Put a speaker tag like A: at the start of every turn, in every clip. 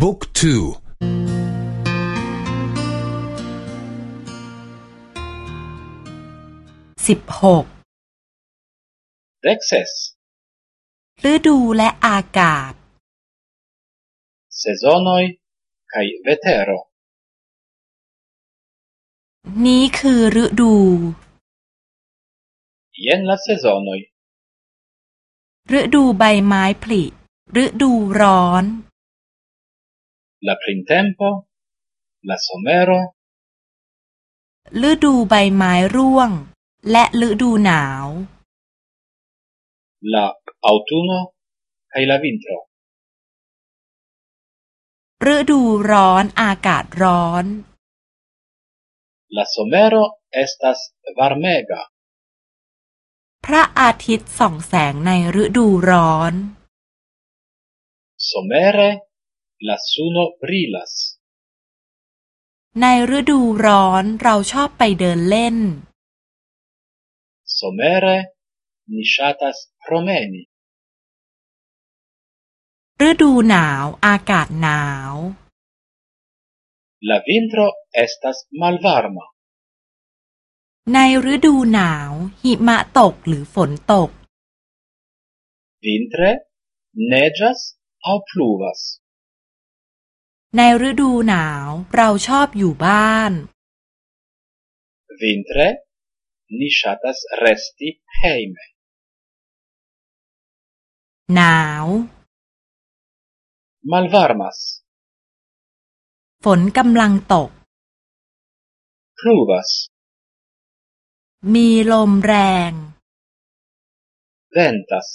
A: บุ๊กทู
B: สิบหก
C: เด็กเซส
B: ฤดูและอากาศ
C: sezonoj kaj vetero
B: นี้คือฤดู
C: jen la sezonoj
B: ฤดูใบไม้ผลิฤดูร้อน
C: la printempo la somero
B: ฤดูใบไม้ร่วง และฤดูหนาว
C: la autunno kaj la vintro
B: ฤดูร้อนอากาศร้อน
C: La somero estas varmega
B: พระอาทิตย์ส่องแสงในฤดูร้อน
C: Somere la suno brilas
B: ในฤดูร้อนเราชอบไปเดินเล่น
C: Somere ni ŝatas promeni
B: ฤดูหนาวอากาศหนาว
C: La vintro estas malvarma
B: ในฤดูหนาวหิมะตกหรือฝนตก
C: Vintre neĝas aŭ pluvas
B: ในฤดูหนาวเราชอบอยู่บ้าน
C: Vintre ni ŝatas resti hejme
B: หนาว
C: malvarmas
B: ฝนกำลังตก
C: pluvas
B: มีลมแรง
C: ventas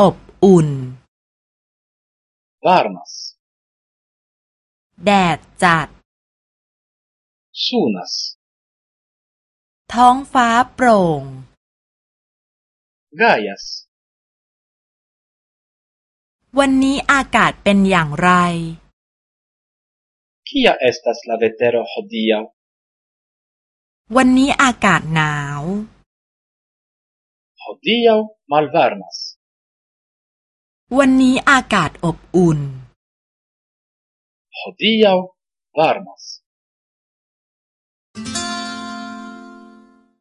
B: อบอุ่น
C: varmas
B: แดดจัด
C: sunas
B: ท้องฟ้าโปร่ง
C: gajas
B: วันนี้อากาศเป็นอย่างไร
C: kia estas la vetero hodiaŭ
B: วันนี้อากาศหนาว
C: hodiaŭ malvarmas
B: วันนี้อากาศอบอุ่น
C: hodiaŭ varmas